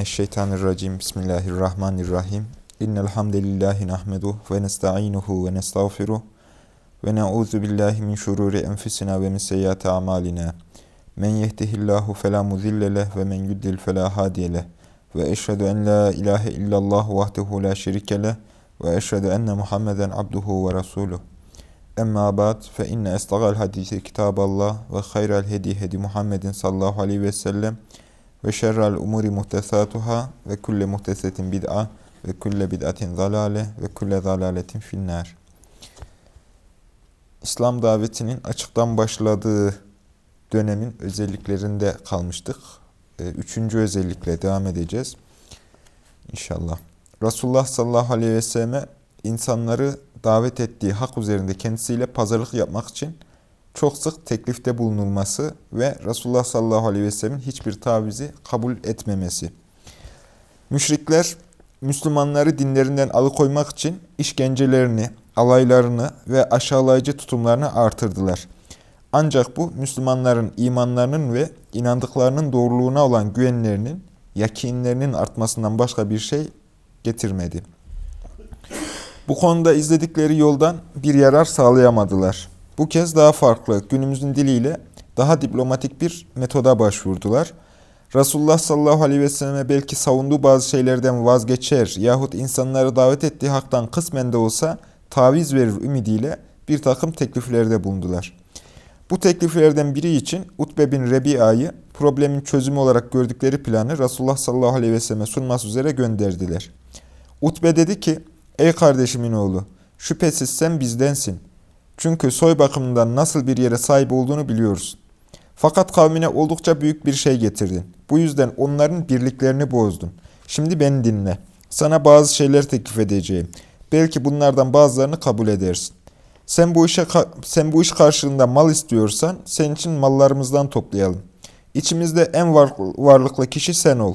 Mineşşeytanirracim. Bismillahirrahmanirrahim. İnnel hamdelellahi nahmeduhu ve nestainuhu ve nestağfiruh ve na'udzu billahi min şururi enfusina ve min seyyiati amalina. Men yehdihillahu fela mudille ve men yudlil fela hadiye. Ve eşhedü en la ilahe illallah vahdehu la şerike ve eşhedü enne Muhammeden abduhu ve resuluh. Emma ba'd fe inne estagal hadisi kitaballah ve hayral hedi hedi Muhammedin sallallahu aleyhi ve sellem ve şerrel umuri muhtesatuhâ ve kulle muhtesetin bid'a ve kulle bid'atin zalale ve kulle zalaletin finnâr. İslam davetinin açıktan başladığı dönemin özelliklerinde kalmıştık. Ee, üçüncü özellikle devam edeceğiz. İnşallah. Resulullah sallallahu aleyhi ve selleme insanları davet ettiği hak üzerinde kendisiyle pazarlık yapmak için çok sık teklifte bulunulması ve Resulullah sallallahu aleyhi ve sellemin hiçbir tavizi kabul etmemesi. Müşrikler Müslümanları dinlerinden alıkoymak için işkencelerini, alaylarını ve aşağılayıcı tutumlarını artırdılar. Ancak bu Müslümanların imanlarının ve inandıklarının doğruluğuna olan güvenlerinin, yakinlerinin artmasından başka bir şey getirmedi. Bu konuda izledikleri yoldan bir yarar sağlayamadılar. Bu kez daha farklı, günümüzün diliyle daha diplomatik bir metoda başvurdular. Resulullah sallallahu aleyhi ve selleme belki savunduğu bazı şeylerden vazgeçer yahut insanları davet ettiği haktan kısmen de olsa taviz verir ümidiyle bir takım tekliflerde bulundular. Bu tekliflerden biri için Utbe bin Rebi'a'yı problemin çözümü olarak gördükleri planı Resulullah sallallahu aleyhi ve selleme sunması üzere gönderdiler. Utbe dedi ki, ey kardeşimin oğlu, şüphesiz sen bizdensin. Çünkü soy bakımından nasıl bir yere sahip olduğunu biliyoruz. Fakat kavmine oldukça büyük bir şey getirdin. Bu yüzden onların birliklerini bozdun. Şimdi beni dinle. Sana bazı şeyler teklif edeceğim. Belki bunlardan bazılarını kabul edersin. Sen bu işe sen bu iş karşılığında mal istiyorsan senin için mallarımızdan toplayalım. İçimizde en var, varlıklı kişi sen ol.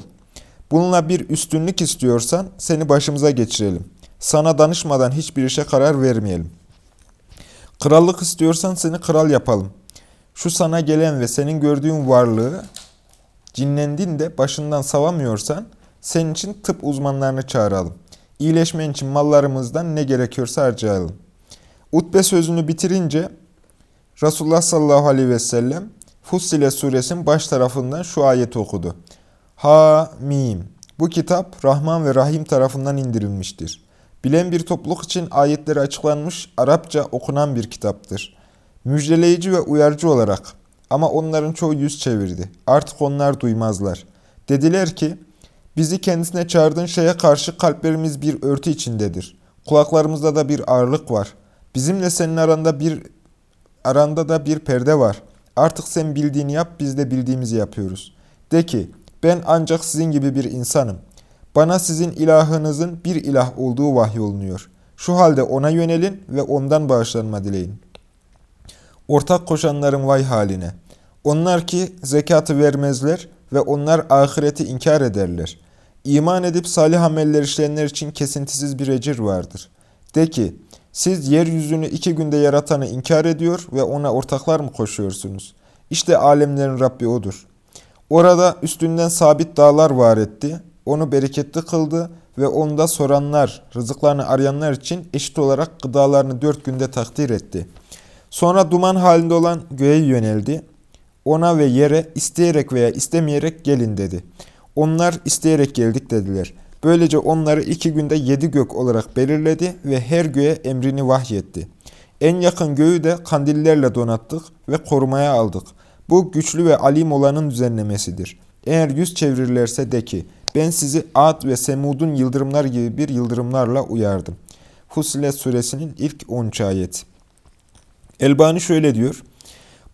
Bununla bir üstünlük istiyorsan seni başımıza geçirelim. Sana danışmadan hiçbir işe karar vermeyelim. Krallık istiyorsan seni kral yapalım. Şu sana gelen ve senin gördüğün varlığı cinlendin de başından savamıyorsan senin için tıp uzmanlarını çağıralım. İyileşmen için mallarımızdan ne gerekiyorsa harcayalım. Utbe sözünü bitirince Resulullah sallallahu aleyhi ve sellem Fussile suresinin baş tarafından şu ayeti okudu. Ha mim. Bu kitap Rahman ve Rahim tarafından indirilmiştir. Bilen bir topluluk için ayetleri açıklanmış Arapça okunan bir kitaptır. Müjdeleyici ve uyarıcı olarak ama onların çoğu yüz çevirdi. Artık onlar duymazlar. Dediler ki, bizi kendisine çağırdığın şeye karşı kalplerimiz bir örtü içindedir. Kulaklarımızda da bir ağırlık var. Bizimle senin aranda bir aranda da bir perde var. Artık sen bildiğini yap, biz de bildiğimizi yapıyoruz. De ki, ben ancak sizin gibi bir insanım. Bana sizin ilahınızın bir ilah olduğu vahyolunuyor. Şu halde ona yönelin ve ondan bağışlanma dileyin. Ortak koşanların vay haline. Onlar ki zekatı vermezler ve onlar ahireti inkar ederler. İman edip salih ameller işleyenler için kesintisiz bir ecir vardır. De ki, siz yeryüzünü iki günde yaratanı inkar ediyor ve ona ortaklar mı koşuyorsunuz? İşte alemlerin Rabbi O'dur. Orada üstünden sabit dağlar var etti onu bereketli kıldı ve onda soranlar, rızıklarını arayanlar için eşit olarak gıdalarını dört günde takdir etti. Sonra duman halinde olan göğe yöneldi. Ona ve yere isteyerek veya istemeyerek gelin dedi. Onlar isteyerek geldik dediler. Böylece onları iki günde yedi gök olarak belirledi ve her göğe emrini vahyetti. En yakın göğü de kandillerle donattık ve korumaya aldık. Bu güçlü ve alim olanın düzenlemesidir. Eğer yüz çevirirlerse de ki, ben sizi Ad ve Semud'un yıldırımlar gibi bir yıldırımlarla uyardım. Fussilet suresinin ilk 13 ayet. Elbani şöyle diyor.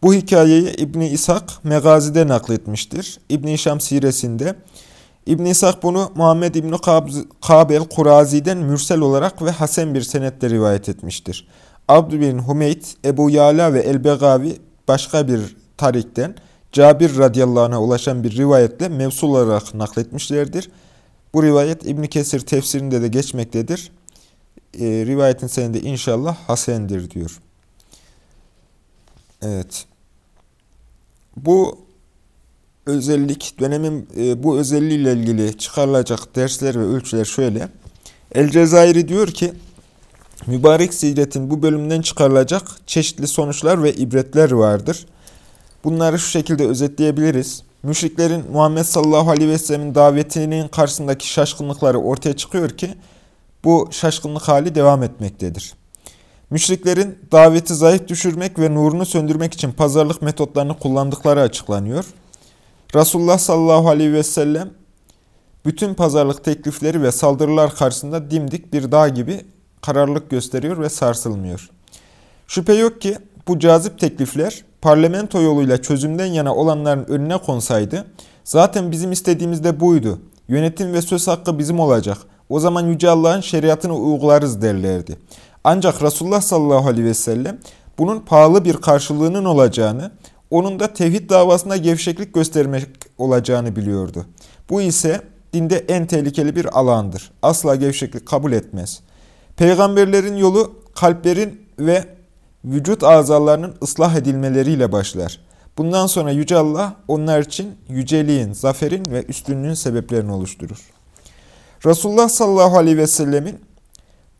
Bu hikayeyi İbni İshak Megazi'de nakletmiştir. İbni Şam siresinde. İbni İshak bunu Muhammed İbni Kabel Kurazi'den mürsel olarak ve hasen bir senetle rivayet etmiştir. Abdü bin Ebu Yala ve El-Begavi başka bir tarikten Cabir radıyallahu anh'a ulaşan bir rivayetle mevsul olarak nakletmişlerdir. Bu rivayet İbn Kesir tefsirinde de geçmektedir. E, rivayetin senede inşallah hasendir diyor. Evet. Bu özellik, dönemin e, bu özelliğiyle ilgili çıkarılacak dersler ve ölçüler şöyle. El Cezayir'i diyor ki, mübarek siretin bu bölümden çıkarılacak çeşitli sonuçlar ve ibretler vardır. Bunları şu şekilde özetleyebiliriz. Müşriklerin Muhammed sallallahu aleyhi ve sellemin davetinin karşısındaki şaşkınlıkları ortaya çıkıyor ki, bu şaşkınlık hali devam etmektedir. Müşriklerin daveti zayıf düşürmek ve nurunu söndürmek için pazarlık metotlarını kullandıkları açıklanıyor. Resulullah sallallahu aleyhi ve sellem bütün pazarlık teklifleri ve saldırılar karşısında dimdik bir dağ gibi kararlılık gösteriyor ve sarsılmıyor. Şüphe yok ki bu cazip teklifler parlamento yoluyla çözümden yana olanların önüne konsaydı, zaten bizim istediğimiz de buydu. Yönetim ve söz hakkı bizim olacak. O zaman Yüce Allah'ın şeriatını uygularız derlerdi. Ancak Resulullah sallallahu aleyhi ve sellem bunun pahalı bir karşılığının olacağını, onun da tevhid davasında gevşeklik göstermek olacağını biliyordu. Bu ise dinde en tehlikeli bir alandır. Asla gevşeklik kabul etmez. Peygamberlerin yolu kalplerin ve vücut azalarının ıslah edilmeleriyle başlar. Bundan sonra Yüce Allah onlar için yüceliğin, zaferin ve üstünlüğün sebeplerini oluşturur. Resulullah sallallahu aleyhi ve sellemin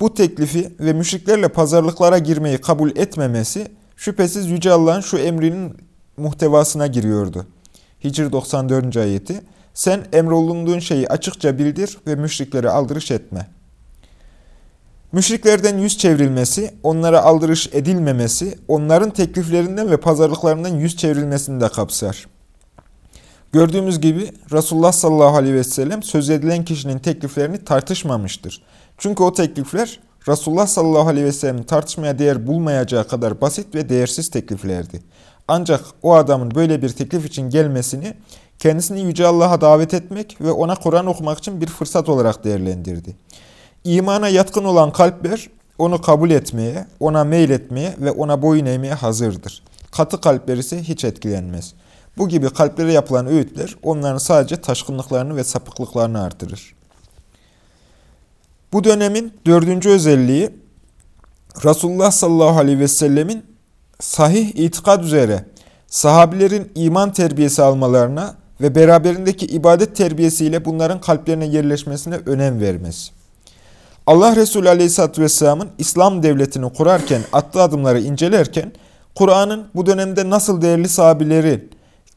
bu teklifi ve müşriklerle pazarlıklara girmeyi kabul etmemesi şüphesiz Yüce Allah'ın şu emrinin muhtevasına giriyordu. Hicr 94. ayeti Sen emrolunduğun şeyi açıkça bildir ve müşriklere aldırış etme. Müşriklerden yüz çevrilmesi, onlara aldırış edilmemesi, onların tekliflerinden ve pazarlıklarından yüz çevrilmesini de kapsar. Gördüğümüz gibi Resulullah sallallahu aleyhi ve sellem söz edilen kişinin tekliflerini tartışmamıştır. Çünkü o teklifler Resulullah sallallahu aleyhi ve sellem'in tartışmaya değer bulmayacağı kadar basit ve değersiz tekliflerdi. Ancak o adamın böyle bir teklif için gelmesini kendisini Yüce Allah'a davet etmek ve ona Kur'an okumak için bir fırsat olarak değerlendirdi. İmana yatkın olan kalpler onu kabul etmeye, ona meyletmeye ve ona boyun eğmeye hazırdır. Katı kalpler ise hiç etkilenmez. Bu gibi kalplere yapılan öğütler onların sadece taşkınlıklarını ve sapıklıklarını artırır. Bu dönemin dördüncü özelliği Resulullah sallallahu aleyhi ve sellemin sahih itikad üzere sahabilerin iman terbiyesi almalarına ve beraberindeki ibadet terbiyesiyle bunların kalplerine yerleşmesine önem vermesi. Allah Resulü Aleyhisselatü Vesselam'ın İslam devletini kurarken, attığı adımları incelerken, Kur'an'ın bu dönemde nasıl değerli sahabileri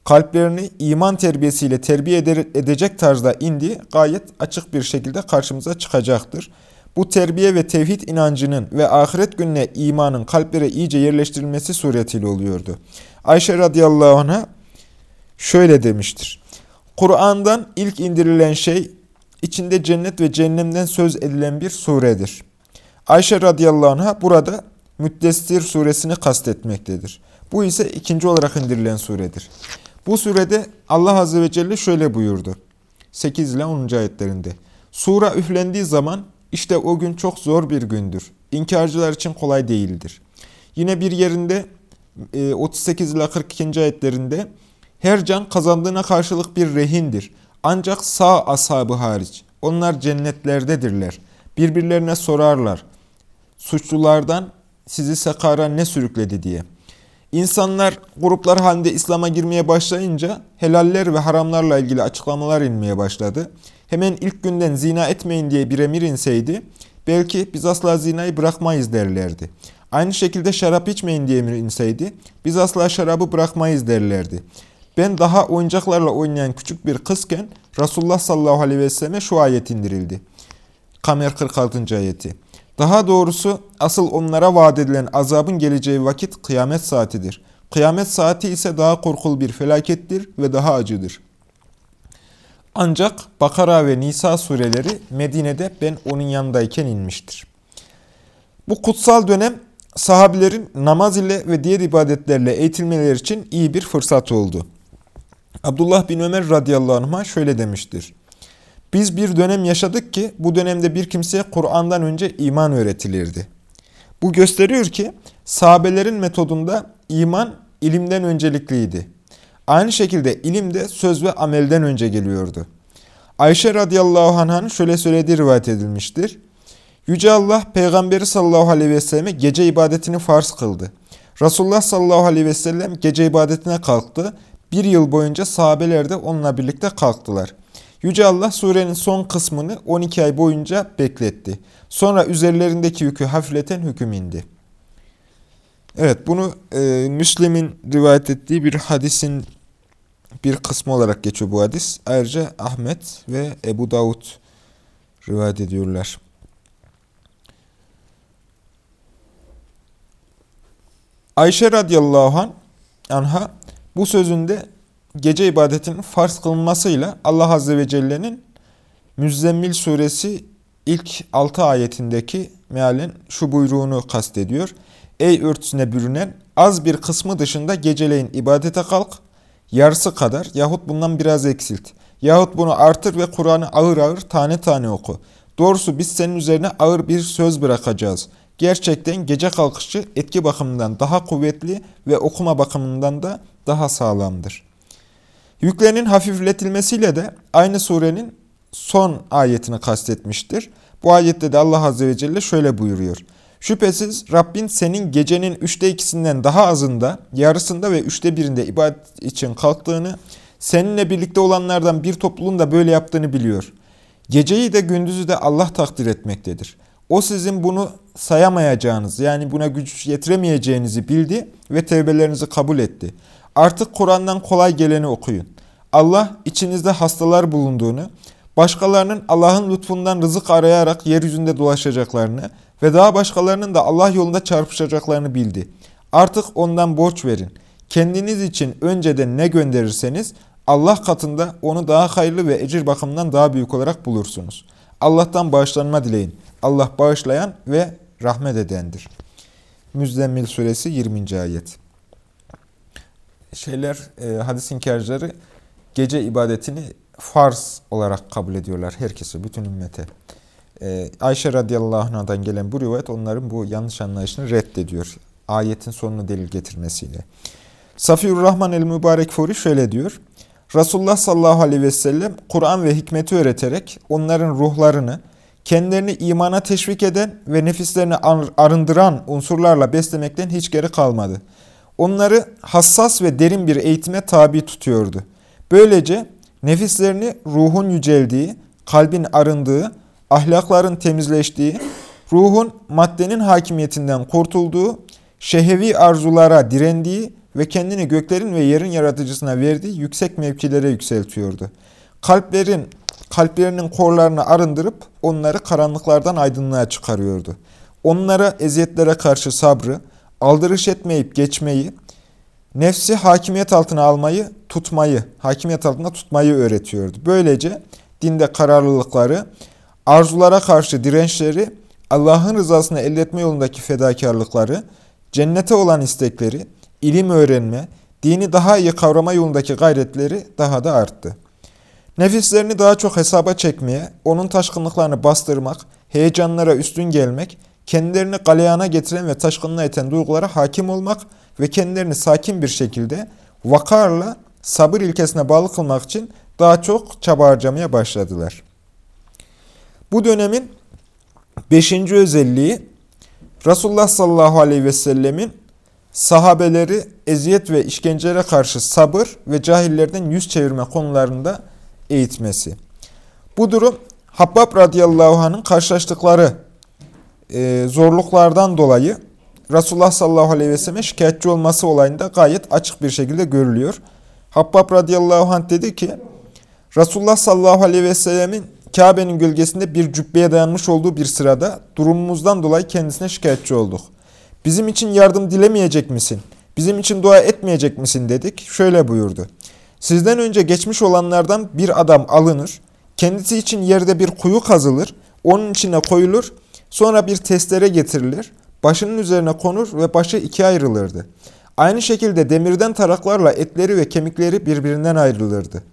kalplerini iman terbiyesiyle terbiye edecek tarzda indiği gayet açık bir şekilde karşımıza çıkacaktır. Bu terbiye ve tevhid inancının ve ahiret gününe imanın kalplere iyice yerleştirilmesi suretiyle oluyordu. Ayşe radıyallahu anh'a şöyle demiştir. Kur'an'dan ilk indirilen şey içinde cennet ve cehennemden söz edilen bir suredir. Ayşe radıyallahu anh'a burada Müddessir suresini kastetmektedir. Bu ise ikinci olarak indirilen suredir. Bu surede Allah Azze ve Celle şöyle buyurdu. 8 ile 10. ayetlerinde. Sura üflendiği zaman işte o gün çok zor bir gündür. İnkarcılar için kolay değildir. Yine bir yerinde 38 e, ile 42. ayetlerinde her can kazandığına karşılık bir rehindir. Ancak sağ ashabı hariç. Onlar cennetlerdedirler. Birbirlerine sorarlar. Suçlulardan sizi sekara ne sürükledi diye. İnsanlar gruplar halinde İslam'a girmeye başlayınca helaller ve haramlarla ilgili açıklamalar inmeye başladı. Hemen ilk günden zina etmeyin diye bir emir inseydi belki biz asla zinayı bırakmayız derlerdi. Aynı şekilde şarap içmeyin diye emir inseydi biz asla şarabı bırakmayız derlerdi. Ben daha oyuncaklarla oynayan küçük bir kızken Resulullah sallallahu aleyhi ve selleme şu ayet indirildi. Kamer 46. ayeti. Daha doğrusu asıl onlara vaat edilen azabın geleceği vakit kıyamet saatidir. Kıyamet saati ise daha korkulu bir felakettir ve daha acıdır. Ancak Bakara ve Nisa sureleri Medine'de ben onun yanındayken inmiştir. Bu kutsal dönem sahabilerin namaz ile ve diğer ibadetlerle eğitilmeleri için iyi bir fırsat oldu. Abdullah bin Ömer radıyallahu anh'a şöyle demiştir. Biz bir dönem yaşadık ki bu dönemde bir kimseye Kur'an'dan önce iman öğretilirdi. Bu gösteriyor ki sahabelerin metodunda iman ilimden öncelikliydi. Aynı şekilde ilim de söz ve amelden önce geliyordu. Ayşe radıyallahu anh'ın şöyle söylediği rivayet edilmiştir. Yüce Allah peygamberi sallallahu aleyhi ve selleme gece ibadetini farz kıldı. Resulullah sallallahu aleyhi ve sellem gece ibadetine kalktı bir yıl boyunca sahabeler de onunla birlikte kalktılar. Yüce Allah surenin son kısmını 12 ay boyunca bekletti. Sonra üzerlerindeki yükü hafifleten hüküm indi. Evet bunu e, Müslim'in rivayet ettiği bir hadisin bir kısmı olarak geçiyor bu hadis. Ayrıca Ahmet ve Ebu Davud rivayet ediyorlar. Ayşe radıyallahu an, anha bu sözünde gece ibadetinin farz kılınmasıyla Allah azze ve celle'nin Müzzemmil suresi ilk 6 ayetindeki mealen şu buyruğunu kastediyor. Ey örtüsüne bürünen az bir kısmı dışında geceleyin ibadete kalk, yarısı kadar yahut bundan biraz eksilt. Yahut bunu artır ve Kur'an'ı ağır ağır tane tane oku. Doğrusu biz senin üzerine ağır bir söz bırakacağız. Gerçekten gece kalkışı etki bakımından daha kuvvetli ve okuma bakımından da daha sağlamdır. Yüklerin hafifletilmesiyle de aynı surenin son ayetini kastetmiştir. Bu ayette de Allah Azze ve Celle şöyle buyuruyor. Şüphesiz Rabbin senin gecenin üçte ikisinden daha azında, yarısında ve üçte birinde ibadet için kalktığını, seninle birlikte olanlardan bir topluluğun da böyle yaptığını biliyor. Geceyi de gündüzü de Allah takdir etmektedir. O sizin bunu sayamayacağınız yani buna güç yetiremeyeceğinizi bildi ve tevbelerinizi kabul etti. Artık Kur'an'dan kolay geleni okuyun. Allah içinizde hastalar bulunduğunu, başkalarının Allah'ın lütfundan rızık arayarak yeryüzünde dolaşacaklarını ve daha başkalarının da Allah yolunda çarpışacaklarını bildi. Artık ondan borç verin. Kendiniz için önceden ne gönderirseniz Allah katında onu daha hayırlı ve ecir bakımından daha büyük olarak bulursunuz. Allah'tan bağışlanma dileyin. Allah bağışlayan ve rahmet edendir. Müzdemmil suresi 20. ayet. Şeyler, e, hadis inkarcıları gece ibadetini farz olarak kabul ediyorlar herkese, bütün ümmete. Ee, Ayşe radıyallahu anh'dan gelen bu rivayet onların bu yanlış anlayışını reddediyor. Ayetin sonunu delil getirmesiyle. Safiyur Rahman el-Mübarek Furi şöyle diyor. Resulullah sallallahu aleyhi ve sellem Kur'an ve hikmeti öğreterek onların ruhlarını kendilerini imana teşvik eden ve nefislerini arındıran unsurlarla beslemekten hiç geri kalmadı. Onları hassas ve derin bir eğitime tabi tutuyordu. Böylece nefislerini ruhun yüceldiği, kalbin arındığı, ahlakların temizleştiği, ruhun maddenin hakimiyetinden kurtulduğu, şehevi arzulara direndiği ve kendini göklerin ve yerin yaratıcısına verdiği yüksek mevkilere yükseltiyordu. Kalplerin kalplerinin korlarını arındırıp onları karanlıklardan aydınlığa çıkarıyordu. Onlara eziyetlere karşı sabrı, aldırış etmeyip geçmeyi, nefsi hakimiyet altına almayı, tutmayı, hakimiyet altında tutmayı öğretiyordu. Böylece dinde kararlılıkları, arzulara karşı dirençleri, Allah'ın rızasını elde etme yolundaki fedakarlıkları, cennete olan istekleri, ilim öğrenme, dini daha iyi kavrama yolundaki gayretleri daha da arttı. Nefislerini daha çok hesaba çekmeye, onun taşkınlıklarını bastırmak, heyecanlara üstün gelmek, kendilerini galeyana getiren ve taşkınlığa eten duygulara hakim olmak ve kendilerini sakin bir şekilde vakarla sabır ilkesine bağlı kılmak için daha çok çaba harcamaya başladılar. Bu dönemin beşinci özelliği Resulullah sallallahu aleyhi ve sellemin sahabeleri eziyet ve işkencelere karşı sabır ve cahillerden yüz çevirme konularında eğitmesi. Bu durum Habbab radıyallahu anh'ın karşılaştıkları e, zorluklardan dolayı Resulullah sallallahu aleyhi ve selleme şikayetçi olması olayında gayet açık bir şekilde görülüyor. Habbab radıyallahu anh dedi ki, Resulullah sallallahu aleyhi ve sellemin Kabe'nin gölgesinde bir cübbeye dayanmış olduğu bir sırada durumumuzdan dolayı kendisine şikayetçi olduk. Bizim için yardım dilemeyecek misin? Bizim için dua etmeyecek misin dedik. Şöyle buyurdu. Sizden önce geçmiş olanlardan bir adam alınır, kendisi için yerde bir kuyu kazılır, onun içine koyulur, sonra bir testere getirilir, başının üzerine konur ve başı ikiye ayrılırdı. Aynı şekilde demirden taraklarla etleri ve kemikleri birbirinden ayrılırdı.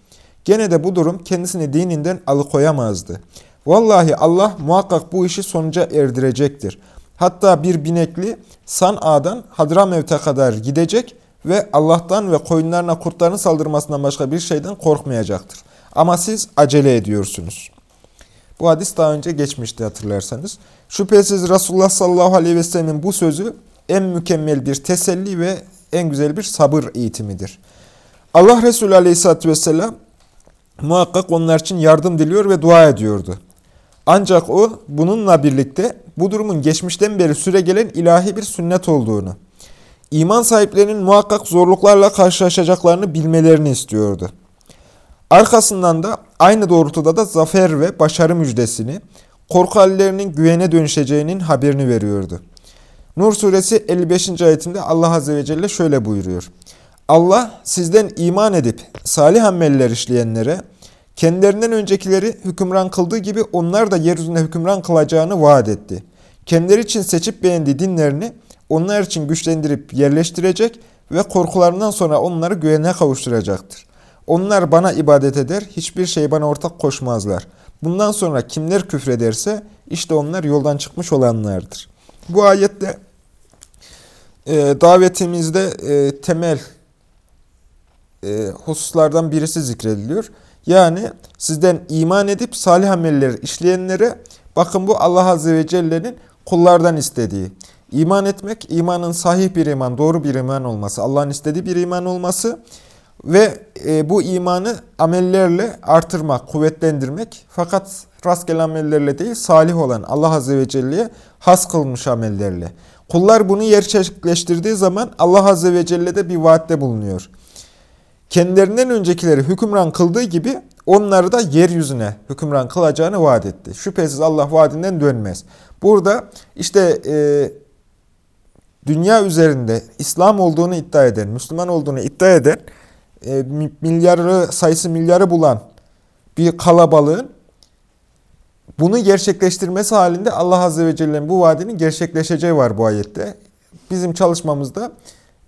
Gene de bu durum kendisini dininden alıkoyamazdı. Vallahi Allah muhakkak bu işi sonuca erdirecektir. Hatta bir binekli San'a'dan Hadramevt'e kadar gidecek ve Allah'tan ve koyunlarına kurtların saldırmasından başka bir şeyden korkmayacaktır. Ama siz acele ediyorsunuz. Bu hadis daha önce geçmişti hatırlarsanız. Şüphesiz Resulullah sallallahu aleyhi ve sellemin bu sözü en mükemmel bir teselli ve en güzel bir sabır eğitimidir. Allah Resulü Aleyhisselatü Vesselam muhakkak onlar için yardım diliyor ve dua ediyordu. Ancak o bununla birlikte bu durumun geçmişten beri süre gelen ilahi bir sünnet olduğunu, iman sahiplerinin muhakkak zorluklarla karşılaşacaklarını bilmelerini istiyordu. Arkasından da aynı doğrultuda da zafer ve başarı müjdesini, korku hallerinin güvene dönüşeceğinin haberini veriyordu. Nur suresi 55. ayetinde Allah Azze ve Celle şöyle buyuruyor. Allah sizden iman edip salih ameller işleyenlere, kendilerinden öncekileri hükümran kıldığı gibi onlar da yeryüzünde hükümran kılacağını vaat etti. Kendileri için seçip beğendiği dinlerini onlar için güçlendirip yerleştirecek ve korkularından sonra onları güvene kavuşturacaktır. Onlar bana ibadet eder, hiçbir şey bana ortak koşmazlar. Bundan sonra kimler küfrederse işte onlar yoldan çıkmış olanlardır. Bu ayette e, davetimizde e, temel e, hususlardan birisi zikrediliyor. Yani sizden iman edip salih ameller işleyenlere bakın bu Allah Azze ve Celle'nin kullardan istediği. İman etmek, imanın sahih bir iman, doğru bir iman olması, Allah'ın istediği bir iman olması ve e, bu imanı amellerle artırmak, kuvvetlendirmek. Fakat rastgele amellerle değil, salih olan Allah Azze ve Celle'ye has kılmış amellerle. Kullar bunu gerçekleştirdiği zaman Allah Azze ve Celle de bir vaatte bulunuyor. Kendilerinden öncekileri hükümran kıldığı gibi onları da yeryüzüne hükümran kılacağını vaat etti. Şüphesiz Allah vaadinden dönmez. Burada işte e, dünya üzerinde İslam olduğunu iddia eden, Müslüman olduğunu iddia eden, e, milyarı sayısı milyarı bulan bir kalabalığın bunu gerçekleştirmesi halinde Allah Azze ve Celle'nin bu vaadinin gerçekleşeceği var bu ayette. Bizim çalışmamızda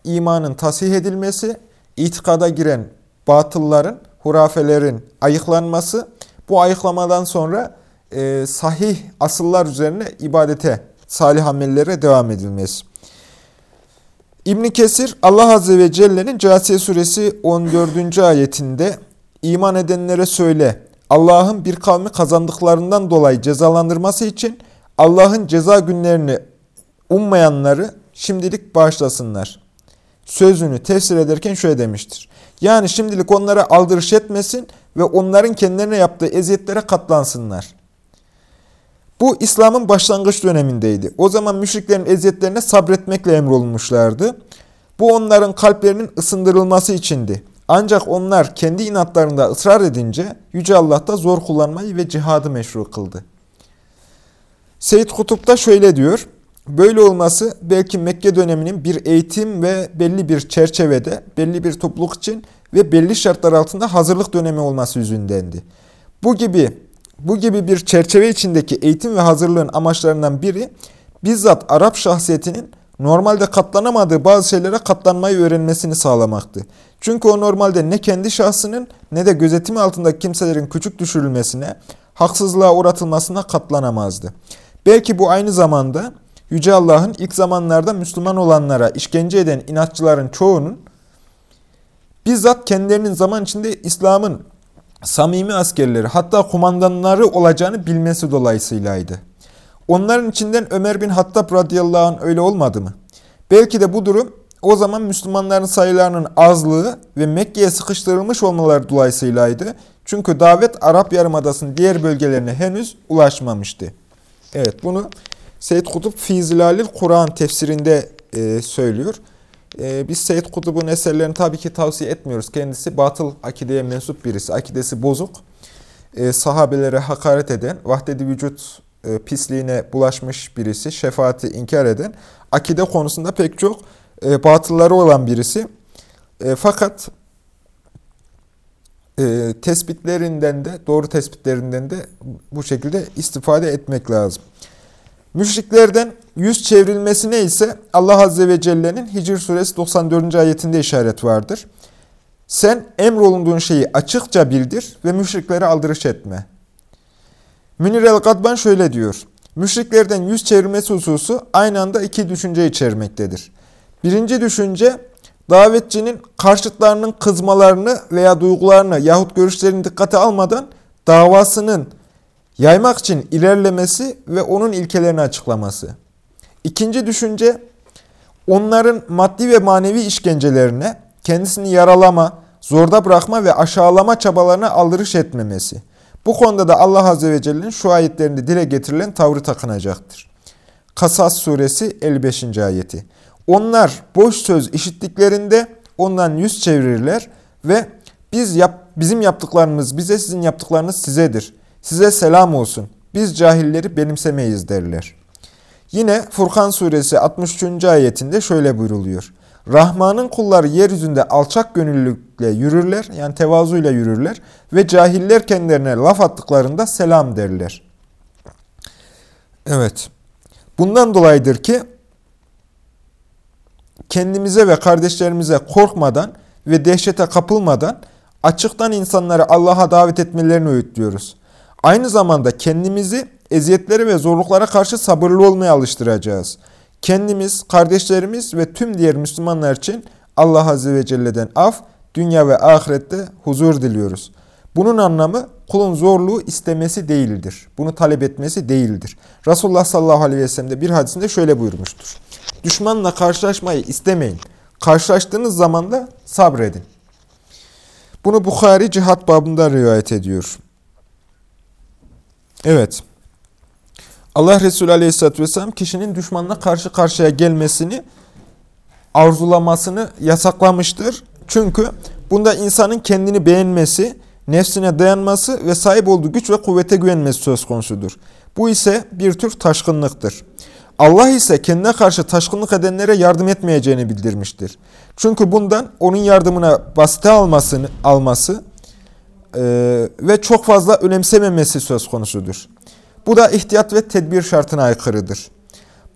imanın tasih edilmesi, itikada giren batılların, hurafelerin ayıklanması, bu ayıklamadan sonra e, sahih asıllar üzerine ibadete, salih amellere devam edilmesi. İbn Kesir Allah Azze ve Celle'nin Câsiye suresi 14. ayetinde iman edenlere söyle Allah'ın bir kavmi kazandıklarından dolayı cezalandırması için Allah'ın ceza günlerini ummayanları şimdilik bağışlasınlar. Sözünü tefsir ederken şöyle demiştir. Yani şimdilik onlara aldırış etmesin ve onların kendilerine yaptığı eziyetlere katlansınlar. Bu İslam'ın başlangıç dönemindeydi. O zaman müşriklerin eziyetlerine sabretmekle emrolunmuşlardı. Bu onların kalplerinin ısındırılması içindi. Ancak onlar kendi inatlarında ısrar edince Yüce Allah da zor kullanmayı ve cihadı meşru kıldı. Seyyid Kutup da şöyle diyor. Böyle olması belki Mekke döneminin bir eğitim ve belli bir çerçevede, belli bir topluluk için ve belli şartlar altında hazırlık dönemi olması yüzündendi. Bu gibi bu gibi bir çerçeve içindeki eğitim ve hazırlığın amaçlarından biri bizzat Arap şahsiyetinin normalde katlanamadığı bazı şeylere katlanmayı öğrenmesini sağlamaktı. Çünkü o normalde ne kendi şahsının ne de gözetimi altındaki kimselerin küçük düşürülmesine, haksızlığa uğratılmasına katlanamazdı. Belki bu aynı zamanda Yüce Allah'ın ilk zamanlarda Müslüman olanlara işkence eden inatçıların çoğunun bizzat kendilerinin zaman içinde İslam'ın samimi askerleri hatta kumandanları olacağını bilmesi dolayısıylaydı. Onların içinden Ömer bin Hattab radıyallahu anh öyle olmadı mı? Belki de bu durum o zaman Müslümanların sayılarının azlığı ve Mekke'ye sıkıştırılmış olmaları dolayısıylaydı. Çünkü davet Arap Yarımadası'nın diğer bölgelerine henüz ulaşmamıştı. Evet bunu Seyyid Kutup Fizilalil Kur'an tefsirinde e, söylüyor. E, biz Seyyid Kutup'un eserlerini tabii ki tavsiye etmiyoruz. Kendisi batıl akideye mensup birisi. Akidesi bozuk. E, sahabelere hakaret eden, vahdedi vücut e, pisliğine bulaşmış birisi. Şefaati inkar eden. Akide konusunda pek çok e, batılları olan birisi. E, fakat e, tespitlerinden de, doğru tespitlerinden de bu şekilde istifade etmek lazım. Müşriklerden yüz çevrilmesine ise Allah Azze ve Celle'nin Hicr suresi 94. ayetinde işaret vardır. Sen emrolunduğun şeyi açıkça bildir ve müşriklere aldırış etme. Münir el-Gadban şöyle diyor. Müşriklerden yüz çevirmesi hususu aynı anda iki düşünce içermektedir. Birinci düşünce, davetçinin karşıtlarının kızmalarını veya duygularını yahut görüşlerini dikkate almadan davasının yaymak için ilerlemesi ve onun ilkelerini açıklaması. İkinci düşünce, onların maddi ve manevi işkencelerine, kendisini yaralama, zorda bırakma ve aşağılama çabalarına aldırış etmemesi. Bu konuda da Allah Azze ve Celle'nin şu ayetlerinde dile getirilen tavrı takınacaktır. Kasas suresi 55. ayeti. Onlar boş söz işittiklerinde ondan yüz çevirirler ve biz yap, bizim yaptıklarımız bize sizin yaptıklarınız sizedir. Size selam olsun. Biz cahilleri benimsemeyiz derler. Yine Furkan suresi 63. ayetinde şöyle buyruluyor. Rahman'ın kulları yeryüzünde alçak gönüllülükle yürürler, yani tevazuyla yürürler ve cahiller kendilerine laf attıklarında selam derler. Evet, bundan dolayıdır ki kendimize ve kardeşlerimize korkmadan ve dehşete kapılmadan açıktan insanları Allah'a davet etmelerini öğütlüyoruz. Aynı zamanda kendimizi eziyetlere ve zorluklara karşı sabırlı olmaya alıştıracağız. Kendimiz, kardeşlerimiz ve tüm diğer Müslümanlar için Allah Azze ve Celle'den af, dünya ve ahirette huzur diliyoruz. Bunun anlamı kulun zorluğu istemesi değildir. Bunu talep etmesi değildir. Resulullah sallallahu aleyhi ve sellem de bir hadisinde şöyle buyurmuştur. Düşmanla karşılaşmayı istemeyin. Karşılaştığınız zaman da sabredin. Bunu Bukhari cihat babında rivayet ediyor. Evet. Allah Resulü Aleyhisselatü Vesselam kişinin düşmanla karşı karşıya gelmesini arzulamasını yasaklamıştır. Çünkü bunda insanın kendini beğenmesi, nefsine dayanması ve sahip olduğu güç ve kuvvete güvenmesi söz konusudur. Bu ise bir tür taşkınlıktır. Allah ise kendine karşı taşkınlık edenlere yardım etmeyeceğini bildirmiştir. Çünkü bundan onun yardımına basite almasını, alması e, ve çok fazla önemsememesi söz konusudur. Bu da ihtiyat ve tedbir şartına aykırıdır.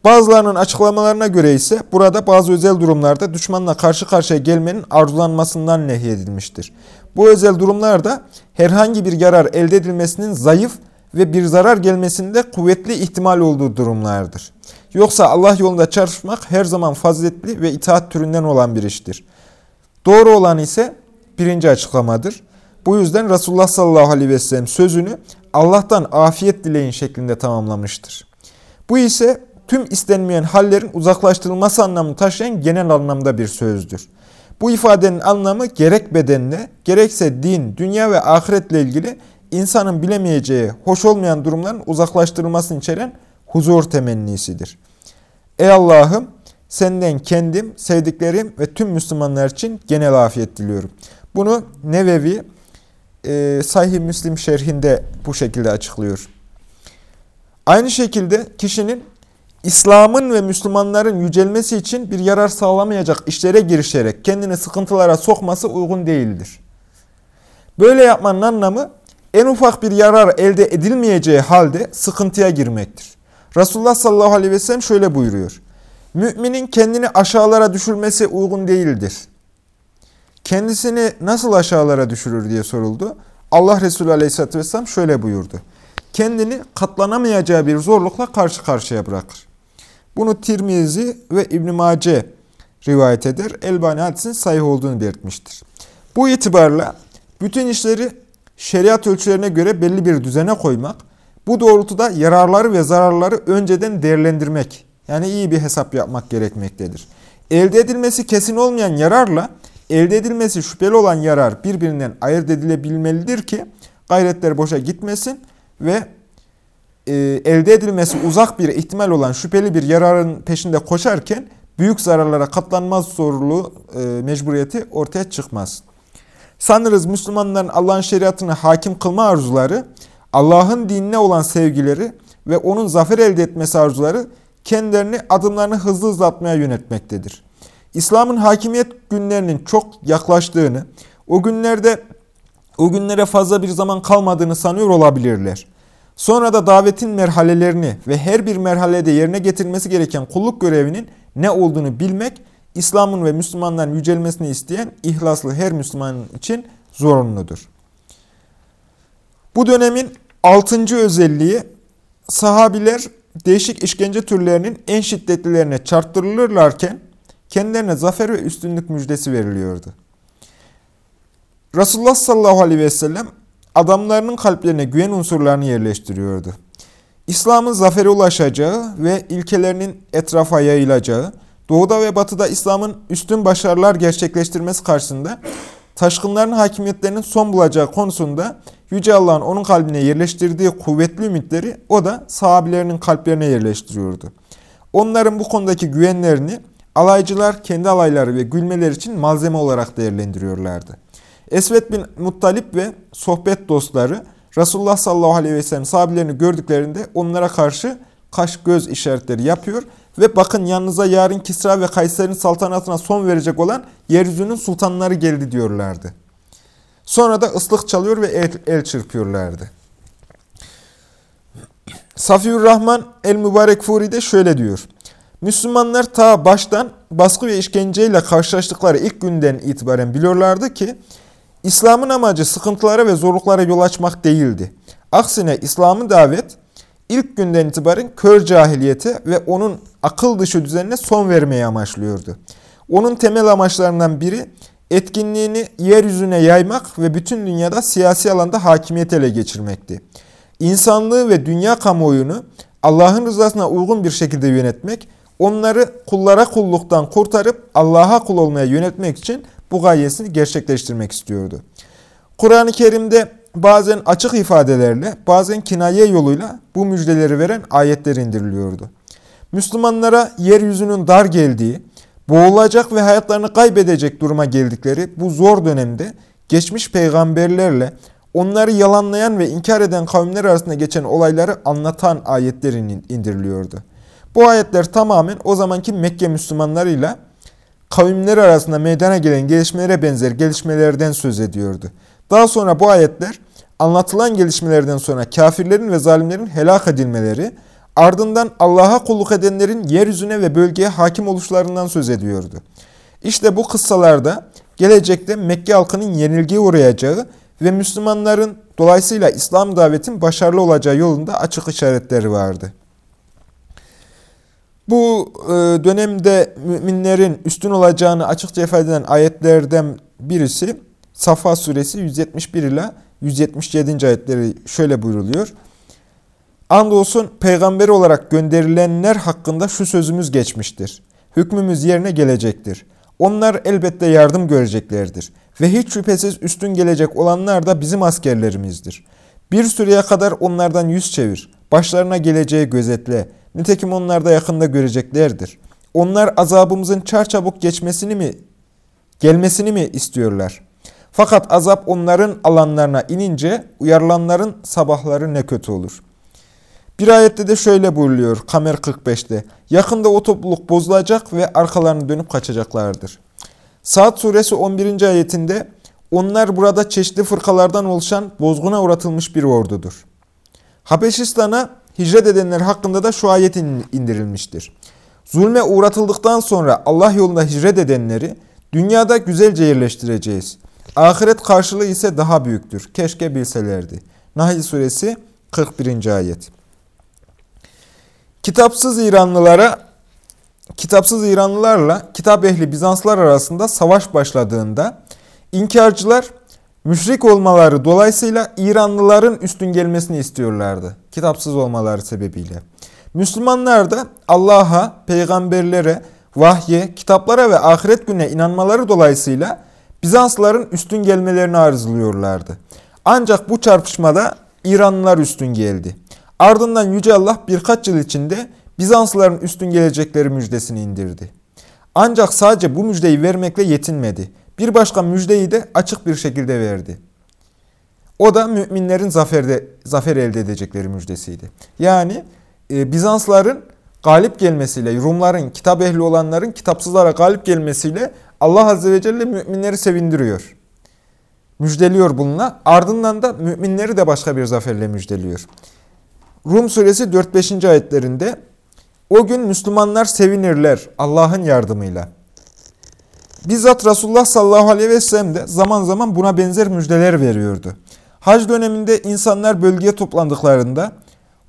Bazılarının açıklamalarına göre ise burada bazı özel durumlarda düşmanla karşı karşıya gelmenin arzulanmasından nehyedilmiştir. Bu özel durumlarda herhangi bir yarar elde edilmesinin zayıf ve bir zarar gelmesinde kuvvetli ihtimal olduğu durumlardır. Yoksa Allah yolunda çarpışmak her zaman faziletli ve itaat türünden olan bir iştir. Doğru olan ise birinci açıklamadır. Bu yüzden Resulullah sallallahu aleyhi ve sellem sözünü Allah'tan afiyet dileyin şeklinde tamamlamıştır. Bu ise tüm istenmeyen hallerin uzaklaştırılması anlamını taşıyan genel anlamda bir sözdür. Bu ifadenin anlamı gerek bedenle, gerekse din, dünya ve ahiretle ilgili insanın bilemeyeceği, hoş olmayan durumların uzaklaştırılmasını içeren huzur temennisidir. Ey Allah'ım senden kendim, sevdiklerim ve tüm Müslümanlar için genel afiyet diliyorum. Bunu Nevevi e, Sahih Müslim şerhinde bu şekilde açıklıyor. Aynı şekilde kişinin İslam'ın ve Müslümanların yücelmesi için bir yarar sağlamayacak işlere girişerek kendini sıkıntılara sokması uygun değildir. Böyle yapmanın anlamı en ufak bir yarar elde edilmeyeceği halde sıkıntıya girmektir. Resulullah sallallahu aleyhi ve sellem şöyle buyuruyor. Müminin kendini aşağılara düşürmesi uygun değildir. Kendisini nasıl aşağılara düşürür diye soruldu. Allah Resulü aleyhisselatü vesselam şöyle buyurdu. Kendini katlanamayacağı bir zorlukla karşı karşıya bırakır. Bunu Tirmizi ve İbn-i Mace rivayet eder. Elbani hadisin sayı olduğunu belirtmiştir. Bu itibarla bütün işleri şeriat ölçülerine göre belli bir düzene koymak, bu doğrultuda yararları ve zararları önceden değerlendirmek, yani iyi bir hesap yapmak gerekmektedir. Elde edilmesi kesin olmayan yararla elde edilmesi şüpheli olan yarar birbirinden ayırt edilebilmelidir ki gayretler boşa gitmesin ve e, elde edilmesi uzak bir ihtimal olan şüpheli bir yararın peşinde koşarken büyük zararlara katlanmaz zorluğu, e, mecburiyeti ortaya çıkmaz. Sanırız Müslümanların Allah'ın şeriatını hakim kılma arzuları, Allah'ın dinine olan sevgileri ve onun zafer elde etmesi arzuları kendilerini adımlarını hızlı hızlı atmaya yönetmektedir. İslam'ın hakimiyet günlerinin çok yaklaştığını, o günlerde o günlere fazla bir zaman kalmadığını sanıyor olabilirler. Sonra da davetin merhalelerini ve her bir merhalede yerine getirilmesi gereken kulluk görevinin ne olduğunu bilmek, İslam'ın ve Müslümanların yücelmesini isteyen ihlaslı her Müslümanın için zorunludur. Bu dönemin altıncı özelliği, sahabiler değişik işkence türlerinin en şiddetlilerine çarptırılırlarken, kendilerine zafer ve üstünlük müjdesi veriliyordu. Resulullah sallallahu aleyhi ve sellem adamlarının kalplerine güven unsurlarını yerleştiriyordu. İslam'ın zafere ulaşacağı ve ilkelerinin etrafa yayılacağı, doğuda ve batıda İslam'ın üstün başarılar gerçekleştirmesi karşısında taşkınların hakimiyetlerinin son bulacağı konusunda Yüce Allah'ın onun kalbine yerleştirdiği kuvvetli ümitleri o da sahabilerinin kalplerine yerleştiriyordu. Onların bu konudaki güvenlerini alaycılar kendi alayları ve gülmeler için malzeme olarak değerlendiriyorlardı. Esvet bin Muttalip ve sohbet dostları Resulullah sallallahu aleyhi ve sellem sahabelerini gördüklerinde onlara karşı kaş göz işaretleri yapıyor ve bakın yanınıza yarın Kisra ve Kayser'in saltanatına son verecek olan yeryüzünün sultanları geldi diyorlardı. Sonra da ıslık çalıyor ve el, el çırpıyorlardı. Safiyur Rahman el-Mübarek Furi de şöyle diyor. Müslümanlar ta baştan baskı ve işkenceyle karşılaştıkları ilk günden itibaren biliyorlardı ki İslam'ın amacı sıkıntılara ve zorluklara yol açmak değildi. Aksine İslam'ın davet ilk günden itibaren kör cahiliyete ve onun akıl dışı düzenine son vermeyi amaçlıyordu. Onun temel amaçlarından biri etkinliğini yeryüzüne yaymak ve bütün dünyada siyasi alanda hakimiyet ele geçirmekti. İnsanlığı ve dünya kamuoyunu Allah'ın rızasına uygun bir şekilde yönetmek, onları kullara kulluktan kurtarıp Allah'a kul olmaya yönetmek için bu gayesini gerçekleştirmek istiyordu. Kur'an-ı Kerim'de bazen açık ifadelerle, bazen kinaye yoluyla bu müjdeleri veren ayetler indiriliyordu. Müslümanlara yeryüzünün dar geldiği, boğulacak ve hayatlarını kaybedecek duruma geldikleri bu zor dönemde geçmiş peygamberlerle onları yalanlayan ve inkar eden kavimler arasında geçen olayları anlatan ayetlerin indiriliyordu. Bu ayetler tamamen o zamanki Mekke Müslümanlarıyla kavimler arasında meydana gelen gelişmelere benzer gelişmelerden söz ediyordu. Daha sonra bu ayetler anlatılan gelişmelerden sonra kafirlerin ve zalimlerin helak edilmeleri, ardından Allah'a kulluk edenlerin yeryüzüne ve bölgeye hakim oluşlarından söz ediyordu. İşte bu kıssalarda gelecekte Mekke halkının yenilgiye uğrayacağı ve Müslümanların dolayısıyla İslam davetin başarılı olacağı yolunda açık işaretleri vardı. Bu e, dönemde müminlerin üstün olacağını açıkça ifade eden ayetlerden birisi Safa suresi 171 ile 177. ayetleri şöyle buyruluyor. Andolsun peygamber olarak gönderilenler hakkında şu sözümüz geçmiştir. Hükmümüz yerine gelecektir. Onlar elbette yardım göreceklerdir. Ve hiç şüphesiz üstün gelecek olanlar da bizim askerlerimizdir. Bir süreye kadar onlardan yüz çevir. Başlarına geleceği gözetle. Nitekim onlar da yakında göreceklerdir. Onlar azabımızın çarçabuk geçmesini mi, gelmesini mi istiyorlar? Fakat azap onların alanlarına inince uyarılanların sabahları ne kötü olur. Bir ayette de şöyle buyuruyor Kamer 45'te. Yakında o topluluk bozulacak ve arkalarını dönüp kaçacaklardır. Saat suresi 11. ayetinde onlar burada çeşitli fırkalardan oluşan bozguna uğratılmış bir ordudur. Habeşistan'a hicret edenler hakkında da şu ayet indirilmiştir. Zulme uğratıldıktan sonra Allah yolunda hicret edenleri dünyada güzelce yerleştireceğiz. Ahiret karşılığı ise daha büyüktür. Keşke bilselerdi. Nahl suresi 41. ayet. Kitapsız İranlılara kitapsız İranlılarla kitap ehli Bizanslar arasında savaş başladığında inkarcılar müşrik olmaları dolayısıyla İranlıların üstün gelmesini istiyorlardı. Kitapsız olmaları sebebiyle. Müslümanlar da Allah'a, peygamberlere, vahye, kitaplara ve ahiret gününe inanmaları dolayısıyla Bizanslıların üstün gelmelerini arzuluyorlardı. Ancak bu çarpışmada İranlılar üstün geldi. Ardından Yüce Allah birkaç yıl içinde Bizanslıların üstün gelecekleri müjdesini indirdi. Ancak sadece bu müjdeyi vermekle yetinmedi. Bir başka müjdeyi de açık bir şekilde verdi. O da müminlerin zaferde, zafer elde edecekleri müjdesiydi. Yani e, Bizansların galip gelmesiyle, Rumların, kitap ehli olanların kitapsızlara galip gelmesiyle Allah Azze ve Celle müminleri sevindiriyor. Müjdeliyor bununla. Ardından da müminleri de başka bir zaferle müjdeliyor. Rum suresi 4-5. ayetlerinde o gün Müslümanlar sevinirler Allah'ın yardımıyla. Bizzat Resulullah sallallahu aleyhi ve sellem de zaman zaman buna benzer müjdeler veriyordu. Hac döneminde insanlar bölgeye toplandıklarında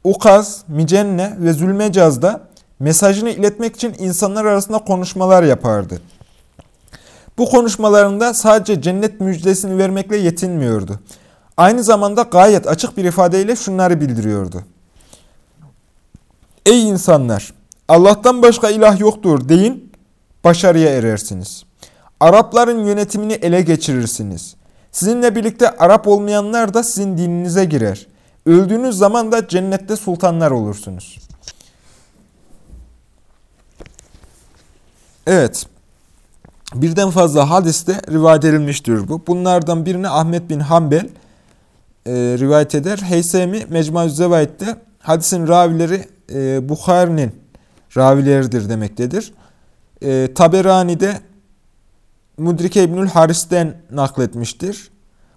Ukaz, Micenne ve Zülmecaz'da mesajını iletmek için insanlar arasında konuşmalar yapardı. Bu konuşmalarında sadece cennet müjdesini vermekle yetinmiyordu. Aynı zamanda gayet açık bir ifadeyle şunları bildiriyordu. Ey insanlar! Allah'tan başka ilah yoktur deyin, başarıya erersiniz. Arapların yönetimini ele geçirirsiniz. Sizinle birlikte Arap olmayanlar da sizin dininize girer. Öldüğünüz zaman da cennette sultanlar olursunuz. Evet. Birden fazla hadiste rivayet edilmiştir bu. Bunlardan birini Ahmet bin Hanbel e, rivayet eder. Heysemi Mecmuaz Zevait'te hadisin ravileri e, Bukhari'nin ravileridir demektedir. E, Taberani'de Müdrike İbnül Haris'ten nakletmiştir.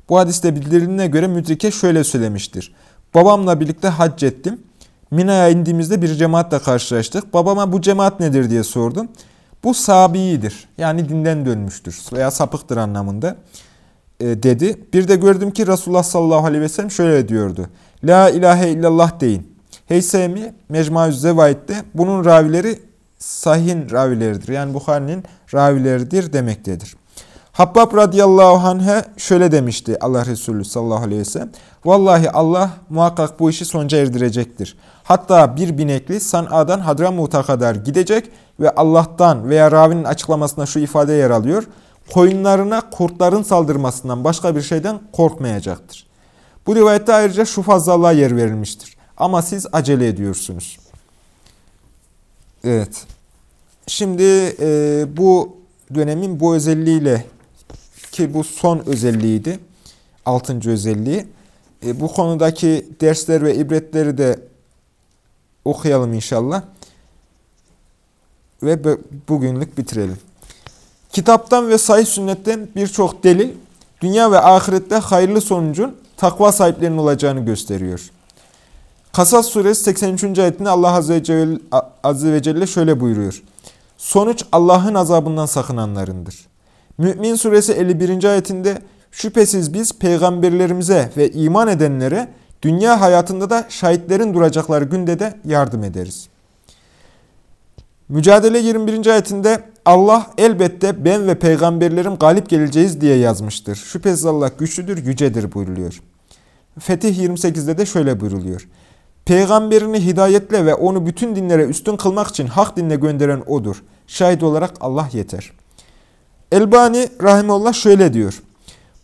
Bu hadiste bildirildiğine göre Müdrike şöyle söylemiştir. Babamla birlikte hac ettim. Mina'ya indiğimizde bir cemaatle karşılaştık. Babama bu cemaat nedir diye sordum. Bu sabiyidir. Yani dinden dönmüştür veya sapıktır anlamında e, dedi. Bir de gördüm ki Resulullah sallallahu aleyhi ve sellem şöyle diyordu. La ilahe illallah deyin. Heysemi Mecmuaz Zevait'te bunun ravileri sahin ravileridir. Yani Bukhari'nin ravileridir demektedir. Habbab radıyallahu anh'e şöyle demişti Allah Resulü sallallahu aleyhi ve sellem. Vallahi Allah muhakkak bu işi sonuca erdirecektir. Hatta bir binekli San'a'dan Hadramut'a kadar gidecek ve Allah'tan veya ravinin açıklamasında şu ifade yer alıyor. Koyunlarına kurtların saldırmasından başka bir şeyden korkmayacaktır. Bu rivayette ayrıca şu fazlalığa yer verilmiştir. Ama siz acele ediyorsunuz. Evet. Şimdi e, bu dönemin bu özelliğiyle ki bu son özelliğiydi. Altıncı özelliği. E, bu konudaki dersler ve ibretleri de okuyalım inşallah. Ve bugünlük bitirelim. Kitaptan ve sahih sünnetten birçok delil dünya ve ahirette hayırlı sonucun takva sahiplerinin olacağını gösteriyor. Kasas suresi 83. ayetinde Allah Azze ve, Celle, Azze ve Celle şöyle buyuruyor. Sonuç Allah'ın azabından sakınanlarındır. Mü'min suresi 51. ayetinde şüphesiz biz peygamberlerimize ve iman edenlere dünya hayatında da şahitlerin duracakları günde de yardım ederiz. Mücadele 21. ayetinde Allah elbette ben ve peygamberlerim galip geleceğiz diye yazmıştır. Şüphesiz Allah güçlüdür, yücedir buyruluyor. Fetih 28'de de şöyle buyruluyor. Peygamberini hidayetle ve onu bütün dinlere üstün kılmak için hak dinle gönderen O'dur. Şahit olarak Allah yeter. Elbani Rahimullah şöyle diyor.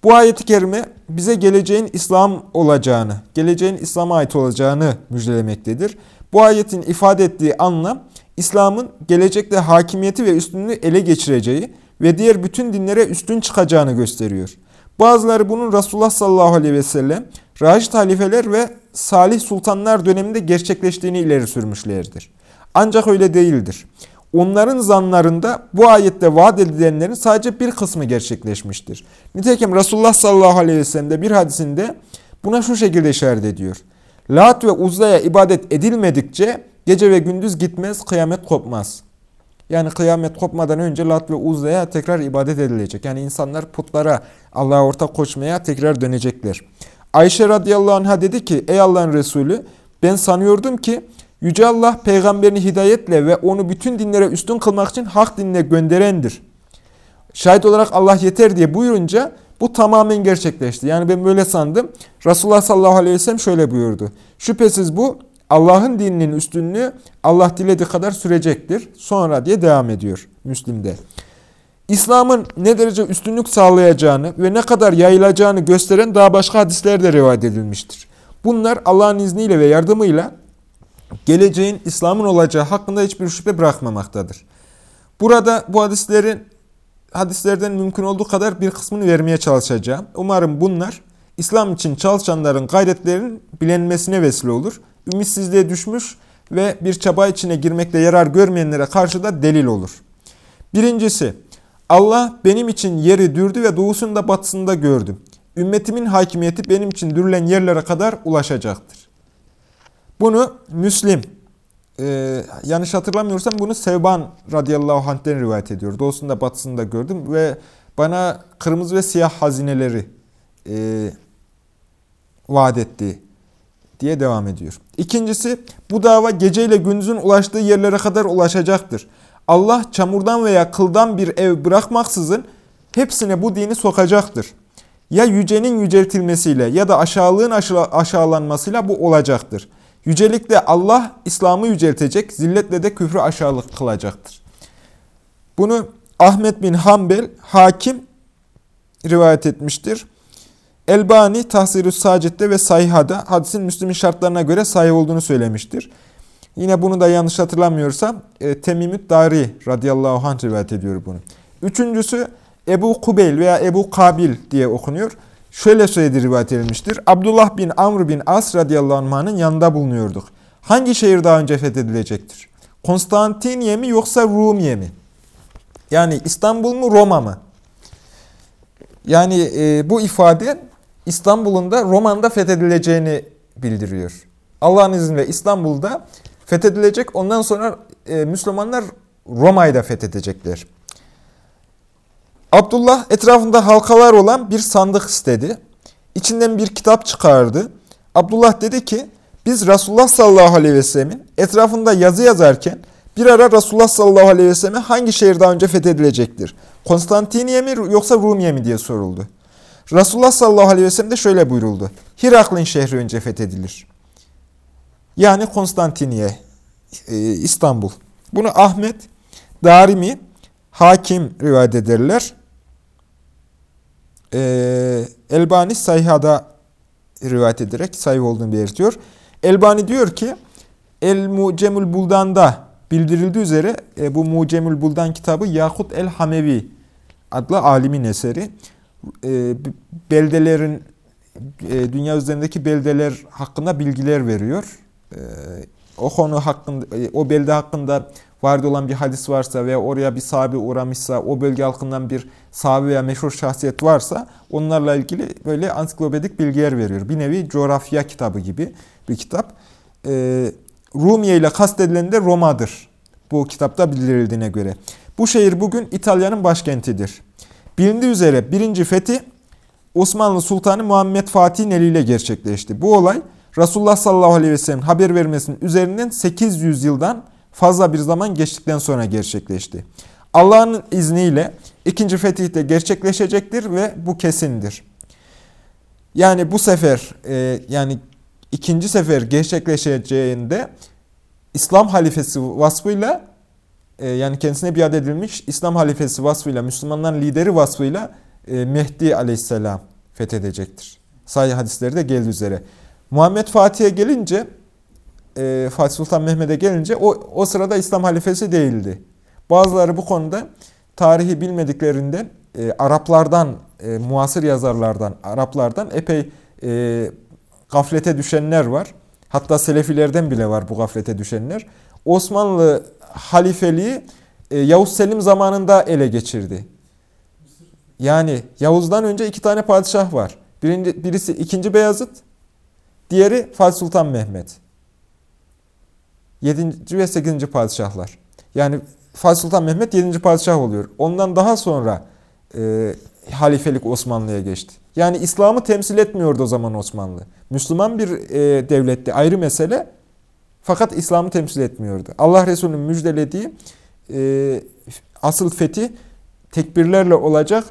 Bu ayet-i kerime bize geleceğin İslam olacağını, geleceğin İslam'a ait olacağını müjdelemektedir. Bu ayetin ifade ettiği anlam, İslam'ın gelecekte hakimiyeti ve üstünlüğü ele geçireceği ve diğer bütün dinlere üstün çıkacağını gösteriyor. Bazıları bunun Resulullah sallallahu aleyhi ve sellem, Raşid halifeler ve Salih sultanlar döneminde gerçekleştiğini ileri sürmüşlerdir. Ancak öyle değildir. Onların zanlarında bu ayette vaat edilenlerin sadece bir kısmı gerçekleşmiştir. Nitekim Resulullah sallallahu aleyhi ve sellem de bir hadisinde buna şu şekilde işaret ediyor. Lat ve Uzza'ya ibadet edilmedikçe gece ve gündüz gitmez, kıyamet kopmaz. Yani kıyamet kopmadan önce Lat ve Uzza'ya tekrar ibadet edilecek. Yani insanlar putlara, Allah'a ortak koşmaya tekrar dönecekler. Ayşe radıyallahu anh'a dedi ki, ey Allah'ın Resulü ben sanıyordum ki Yüce Allah peygamberini hidayetle ve onu bütün dinlere üstün kılmak için hak dinine gönderendir. Şahit olarak Allah yeter diye buyurunca bu tamamen gerçekleşti. Yani ben böyle sandım. Resulullah sallallahu aleyhi ve sellem şöyle buyurdu. Şüphesiz bu Allah'ın dininin üstünlüğü Allah dilediği kadar sürecektir. Sonra diye devam ediyor Müslim'de. İslam'ın ne derece üstünlük sağlayacağını ve ne kadar yayılacağını gösteren daha başka hadisler de rivayet edilmiştir. Bunlar Allah'ın izniyle ve yardımıyla geleceğin İslam'ın olacağı hakkında hiçbir şüphe bırakmamaktadır. Burada bu hadislerin hadislerden mümkün olduğu kadar bir kısmını vermeye çalışacağım. Umarım bunlar İslam için çalışanların gayretlerinin bilinmesine vesile olur. Ümitsizliğe düşmüş ve bir çaba içine girmekte yarar görmeyenlere karşı da delil olur. Birincisi, Allah benim için yeri dürdü ve doğusunda batısında gördüm. Ümmetimin hakimiyeti benim için dürülen yerlere kadar ulaşacaktır. Bunu Müslim, e, yanlış hatırlamıyorsam bunu Sevban radıyallahu anh'ten rivayet ediyor. Doğusunda batısında gördüm ve bana kırmızı ve siyah hazineleri e, vaat etti diye devam ediyor. İkincisi bu dava geceyle gündüzün ulaştığı yerlere kadar ulaşacaktır. Allah çamurdan veya kıldan bir ev bırakmaksızın hepsine bu dini sokacaktır. Ya yücenin yüceltilmesiyle ya da aşağılığın aşağılanmasıyla bu olacaktır. Yücelikle Allah İslam'ı yüceltecek, zilletle de küfrü aşağılık kılacaktır. Bunu Ahmet bin Hanbel, Hakim rivayet etmiştir. Elbani Tahsirü Sacit'te ve Sayha'da hadisin Müslüm'ün şartlarına göre sahih olduğunu söylemiştir. Yine bunu da yanlış hatırlamıyorsam e, Temimüt Dari radıyallahu anh rivayet ediyor bunu. Üçüncüsü Ebu Kubeyl veya Ebu Kabil diye okunuyor. Şöyle söyledi rivayet edilmiştir. Abdullah bin Amr bin As radıyallahu anh'ın yanında bulunuyorduk. Hangi şehir daha önce fethedilecektir? Konstantiniye mi yoksa Rumiye mi? Yani İstanbul mu Roma mı? Yani e, bu ifade İstanbul'un da Roma'nda fethedileceğini bildiriyor. Allah'ın izniyle İstanbul'da fethedilecek. Ondan sonra e, Müslümanlar Roma'yı da fethedecekler. Abdullah etrafında halkalar olan bir sandık istedi. İçinden bir kitap çıkardı. Abdullah dedi ki biz Resulullah sallallahu aleyhi ve sellemin etrafında yazı yazarken bir ara Resulullah sallallahu aleyhi ve selleme hangi şehir daha önce fethedilecektir? Konstantiniye mi yoksa Rumiye mi diye soruldu. Resulullah sallallahu aleyhi ve sellem de şöyle buyuruldu. Hiraklin şehri önce fethedilir. Yani Konstantiniye, e, İstanbul. Bunu Ahmet, Darimi, Hakim rivayet ederler. E, Elbani Sayha'da rivayet ederek sayı olduğunu belirtiyor. Elbani diyor ki, El-Mucemül Buldan'da bildirildiği üzere e, bu Mucemül Buldan kitabı Yakut el-Hamevi adlı alimin eseri. Beldelerin, dünya üzerindeki beldeler hakkında bilgiler veriyor. E, o konu hakkında, e, o belde hakkında vardı olan bir hadis varsa veya oraya bir sahabe uğramışsa, o bölge halkından bir sahabe veya meşhur şahsiyet varsa onlarla ilgili böyle ansiklopedik bilgiler veriyor. Bir nevi coğrafya kitabı gibi bir kitap. E, Rumiye ile kastedilen de Roma'dır. Bu kitapta bildirildiğine göre. Bu şehir bugün İtalya'nın başkentidir. Bilindiği üzere birinci fethi Osmanlı Sultanı Muhammed Fatih'in eliyle gerçekleşti. Bu olay Resulullah sallallahu aleyhi ve sellem haber vermesinin üzerinden 800 yıldan fazla bir zaman geçtikten sonra gerçekleşti. Allah'ın izniyle ikinci fetih de gerçekleşecektir ve bu kesindir. Yani bu sefer e, yani ikinci sefer gerçekleşeceğinde İslam halifesi vasfıyla e, yani kendisine biat edilmiş İslam halifesi vasfıyla, Müslümanların lideri vasfıyla e, Mehdi aleyhisselam fethedecektir. Sahih hadisleri de geldiği üzere. Muhammed Fatih'e gelince, e, Fatih Sultan Mehmet'e gelince o, o sırada İslam halifesi değildi. Bazıları bu konuda tarihi bilmediklerinden e, Araplardan, e, muasır yazarlardan, Araplardan epey e, gaflete düşenler var. Hatta Selefilerden bile var bu gaflete düşenler. Osmanlı halifeliği e, Yavuz Selim zamanında ele geçirdi. Yani Yavuz'dan önce iki tane padişah var. Birinci, birisi 2. Beyazıt, diğeri Fatih Sultan Mehmet. 7. ve 8. padişahlar. Yani Fatih Sultan Mehmet 7. padişah oluyor. Ondan daha sonra e, halifelik Osmanlı'ya geçti. Yani İslam'ı temsil etmiyordu o zaman Osmanlı. Müslüman bir e, devletti ayrı mesele. Fakat İslam'ı temsil etmiyordu. Allah Resulü'nün müjdelediği e, asıl fethi tekbirlerle olacak,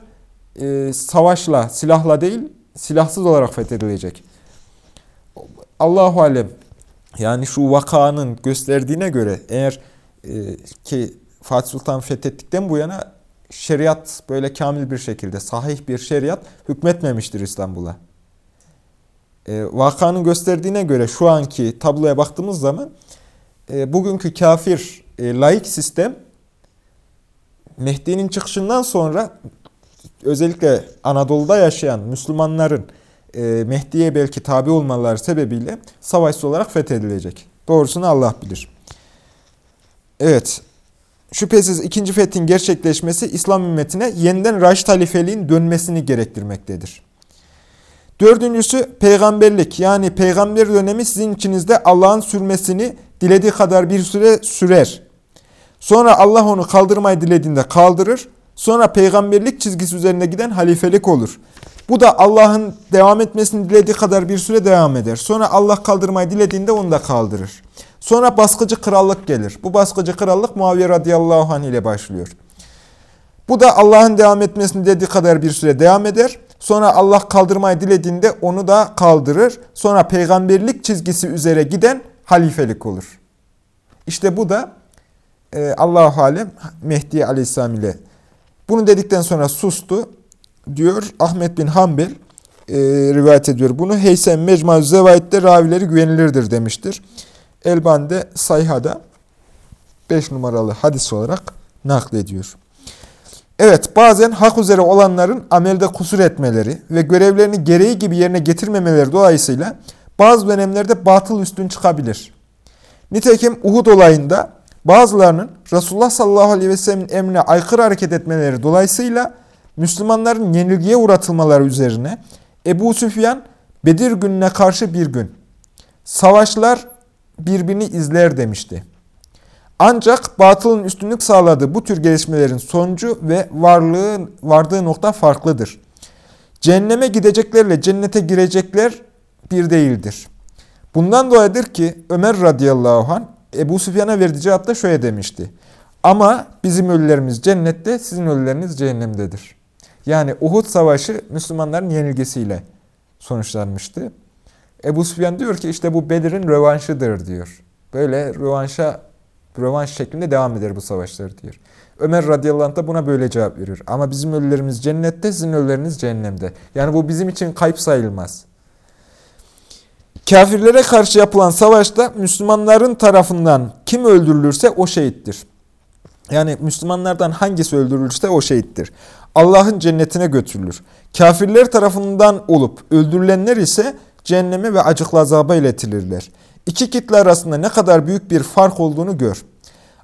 e, savaşla, silahla değil, silahsız olarak fethedilecek. Allahu Alem, yani şu vakanın gösterdiğine göre eğer e, ki Fatih Sultan fethettikten bu yana şeriat böyle kamil bir şekilde, sahih bir şeriat hükmetmemiştir İstanbul'a. E, vakanın gösterdiğine göre şu anki tabloya baktığımız zaman e, bugünkü kafir e, laik sistem Mehdi'nin çıkışından sonra özellikle Anadolu'da yaşayan Müslümanların e, Mehdi'ye belki tabi olmaları sebebiyle savaşsız olarak fethedilecek. Doğrusunu Allah bilir. Evet, şüphesiz ikinci fethin gerçekleşmesi İslam ümmetine yeniden Raşid halifeliğin dönmesini gerektirmektedir. Dördüncüsü peygamberlik yani peygamber dönemi sizin içinizde Allah'ın sürmesini dilediği kadar bir süre sürer. Sonra Allah onu kaldırmayı dilediğinde kaldırır. Sonra peygamberlik çizgisi üzerinde giden halifelik olur. Bu da Allah'ın devam etmesini dilediği kadar bir süre devam eder. Sonra Allah kaldırmayı dilediğinde onu da kaldırır. Sonra baskıcı krallık gelir. Bu baskıcı krallık Muaviye radıyallahu anh ile başlıyor. Bu da Allah'ın devam etmesini dilediği kadar bir süre devam eder. Sonra Allah kaldırmayı dilediğinde onu da kaldırır. Sonra peygamberlik çizgisi üzere giden halifelik olur. İşte bu da e, Allah-u Alem Mehdi Aleyhisselam ile Bunu dedikten sonra sustu. Diyor Ahmet bin Hanbel e, rivayet ediyor. Bunu Heysem Mecmuz Zevait'te ravileri güvenilirdir demiştir. Elbani'de Sayha'da 5 numaralı hadis olarak naklediyor. Evet bazen hak üzere olanların amelde kusur etmeleri ve görevlerini gereği gibi yerine getirmemeleri dolayısıyla bazı dönemlerde batıl üstün çıkabilir. Nitekim Uhud olayında bazılarının Resulullah sallallahu aleyhi ve sellemin emrine aykırı hareket etmeleri dolayısıyla Müslümanların yenilgiye uğratılmaları üzerine Ebu Süfyan Bedir gününe karşı bir gün savaşlar birbirini izler demişti. Ancak batılın üstünlük sağladığı bu tür gelişmelerin sonucu ve varlığı, vardığı nokta farklıdır. Cehenneme gideceklerle cennete girecekler bir değildir. Bundan dolayıdır ki Ömer radıyallahu anh Ebu Süfyan'a verdiği cevapta şöyle demişti. Ama bizim ölülerimiz cennette, sizin ölüleriniz cehennemdedir. Yani Uhud savaşı Müslümanların yenilgisiyle sonuçlanmıştı. Ebu Süfyan diyor ki işte bu Bedir'in rövanşıdır diyor. Böyle rövanşa rövanş şeklinde devam eder bu savaşlar diyor. Ömer radıyallahu anh da buna böyle cevap veriyor. Ama bizim ölülerimiz cennette, sizin ölüleriniz cehennemde. Yani bu bizim için kayıp sayılmaz. Kafirlere karşı yapılan savaşta Müslümanların tarafından kim öldürülürse o şehittir. Yani Müslümanlardan hangisi öldürülürse o şehittir. Allah'ın cennetine götürülür. Kafirler tarafından olup öldürülenler ise cehenneme ve acıklı azaba iletilirler. İki kitle arasında ne kadar büyük bir fark olduğunu gör.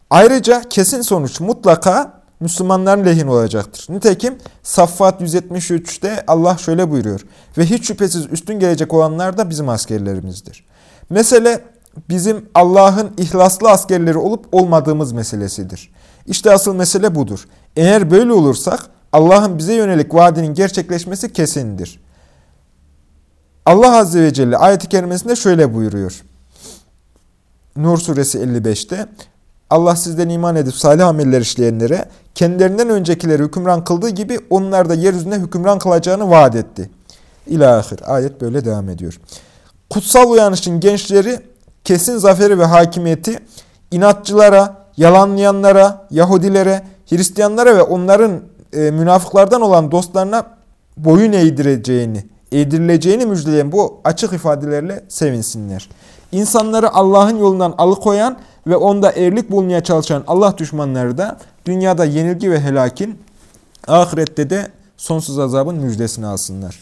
Ayrıca kesin sonuç mutlaka Müslümanların lehine olacaktır. Nitekim Saffat 173'te Allah şöyle buyuruyor. Ve hiç şüphesiz üstün gelecek olanlar da bizim askerlerimizdir. Mesele bizim Allah'ın ihlaslı askerleri olup olmadığımız meselesidir. İşte asıl mesele budur. Eğer böyle olursak Allah'ın bize yönelik vaadinin gerçekleşmesi kesindir. Allah Azze ve Celle ayet-i kerimesinde şöyle buyuruyor. Nur suresi 55'te Allah sizden iman edip salih ameller işleyenlere kendilerinden öncekileri hükümran kıldığı gibi onlar da yeryüzünde hükümran kılacağını vaat etti. İlahir. Ayet böyle devam ediyor. Kutsal uyanışın gençleri kesin zaferi ve hakimiyeti inatçılara, yalanlayanlara, Yahudilere, Hristiyanlara ve onların e, münafıklardan olan dostlarına boyun eğdireceğini, eğdirileceğini müjdeleyen bu açık ifadelerle sevinsinler. İnsanları Allah'ın yolundan alıkoyan ve onda erlik bulmaya çalışan Allah düşmanları da dünyada yenilgi ve helakin, ahirette de sonsuz azabın müjdesini alsınlar.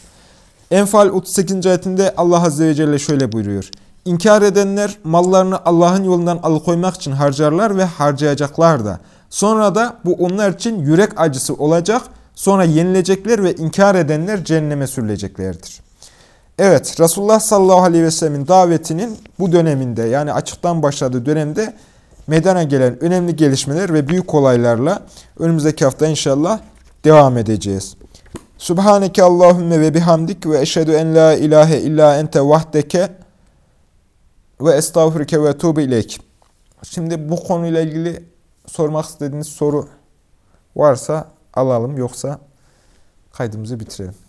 Enfal 38. ayetinde Allah Azze ve Celle şöyle buyuruyor. İnkar edenler mallarını Allah'ın yolundan alıkoymak için harcarlar ve harcayacaklar da. Sonra da bu onlar için yürek acısı olacak. Sonra yenilecekler ve inkar edenler cehenneme sürüleceklerdir. Evet, Resulullah sallallahu aleyhi ve sellemin davetinin bu döneminde yani açıktan başladığı dönemde meydana gelen önemli gelişmeler ve büyük olaylarla önümüzdeki hafta inşallah devam edeceğiz. Subhaneke Allahümme ve bihamdik ve eşhedü en la ilahe illa ente vahdeke ve estağfurike ve tuğbe ileyk. Şimdi bu konuyla ilgili sormak istediğiniz soru varsa alalım yoksa kaydımızı bitirelim.